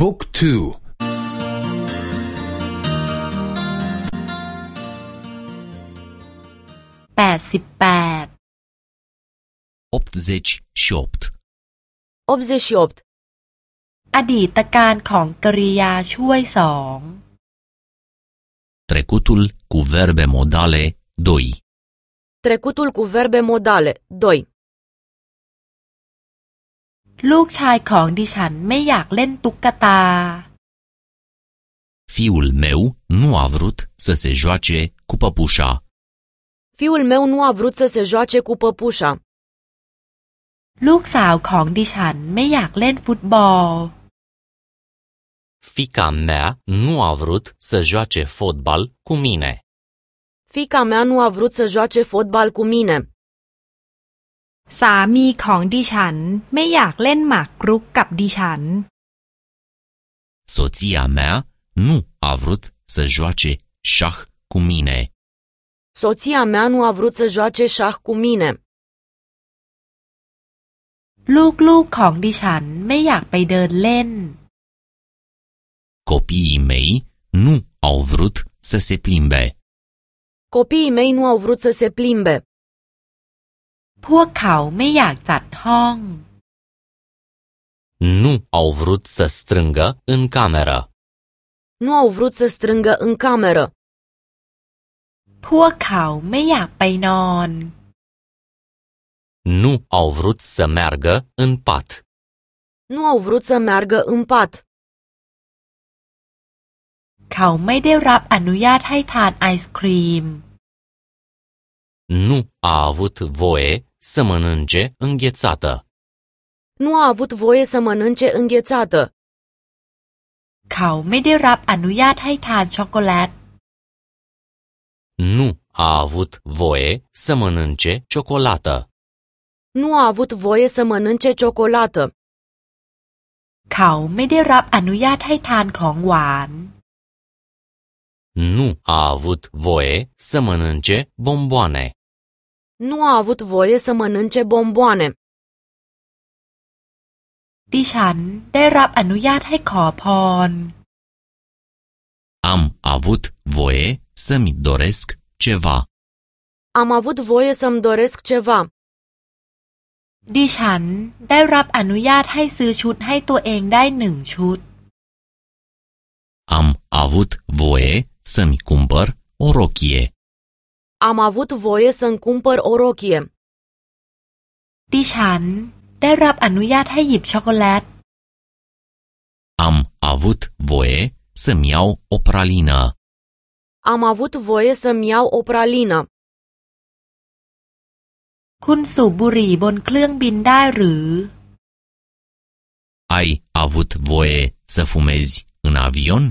บุ๊กทูแปดสิบแปด 88 88. อดีตการของกริยาช่วยสอง Trecutul cu verbe modale 2 Trecutul cu verbe modale 2. ลูกชายของดิฉันไม่อยากเล่นตุ๊กตา Fiul meu nu a vrut să se joace cu păpușa. Fiul meu nu a vrut să se joace cu păpușa. ลูกสาวของดิฉันไม่อยากเล่นฟุตบอล Fica mea nu a vrut să joace fotbal cu mine. Fica mea nu a vrut să joace fotbal cu mine. สามีของดิฉันไม่อยากเล่นหมากรุกกับดิฉัน Soția mea nu a vrut să joace șah cu mine. Soția mea nu a vrut să joace șah cu mine. ลูกๆของดิฉันไม่อยากไปเดินเล่น Copiii mei nu au vrut să se plimbe. Copiii mei nu au vrut să se plimbe. พวกเขาไม่อยากจัดห้อง Nu au vrut să strângă în cameră. Nu au vrut să strângă în cameră. พวกเขาไม่อยากไปนอน Nu au vrut să meargă în pat. Nu au vrut să meargă în pat. เขาไม่ได้รับอนุญาตให้ทานไอศครีม Nu a avut voie să mănânce înghețată. Nu a avut voie să mănânce înghețată. เขาไม่ได้รับอนุญาตให้ทานช็อกโกแลต Nu a avut voie să mănânce ciocolată. Nu a avut voie să mănânce ciocolată. เขาไม่ได้รับอนุญาตให้ทานของหวาน Nu a avut voie să mănânce bomboane. Nu a avut voie să mănânce bomboane. ดิฉันได้รับอนุญาตให้ขอพร Am avut voie să-mi doresc ceva. Am avut voie să-mi doresc ceva. ดิฉันได้รับอนุญาตให้ซื้อชุดให้ตัวเองได้หนึ่งชุด Am avut voie să-mi cumpăr o rochie. Am avut voie să-mi cumpăr o rochie. ดิฉันได้รับอนุญาตให้หยิบช็อกโกแลต Am avut voie să-mi iau o pralină. Am avut voie să-mi iau o pralină. คุณสูบบุหรี่บนเครื่องบินได้หรือ Ai avut voie să fumezi în avion?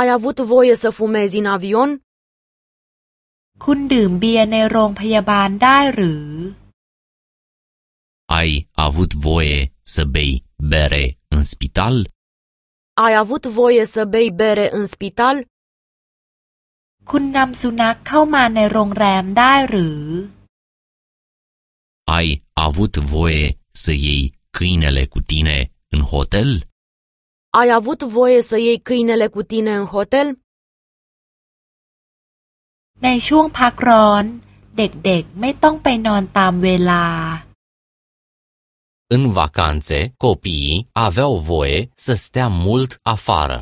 Ai avut voie să fumezi în avion? คุณดื่มเบียร์ในโรงพยาบาลได้หรือ Ai avut voie să bei bere în spital? Ai avut voie să bei bere în spital? คุณนำสุนัขเข้ามาในโรงแรมได้หรือ Ai avut voie să iei câinele cu tine în hotel? Ai avut voie să iei câinele cu tine în hotel? ในช่วงพักร้อน เด็กๆไม่ต้องไปนอนตามเวลา În vacanțe, copiii aveau voie să stea mult afară.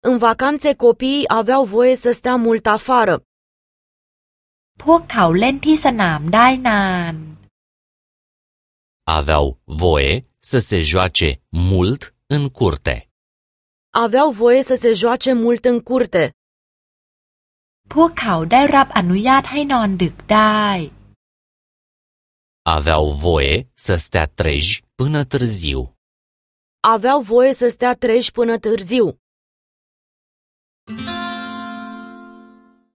În vacanțe copiii aveau voie să stea mult afară. พวกเขาเล่นที่สนามได้นาน Aveau voie să se joace mult în curte. Aveau voie să se joace mult în curte. พวกเขาได้รับอนุญาตให้นอนดึกได้ Aveau voie să stea treji până târziu. Aveau voie să stea treji până târziu.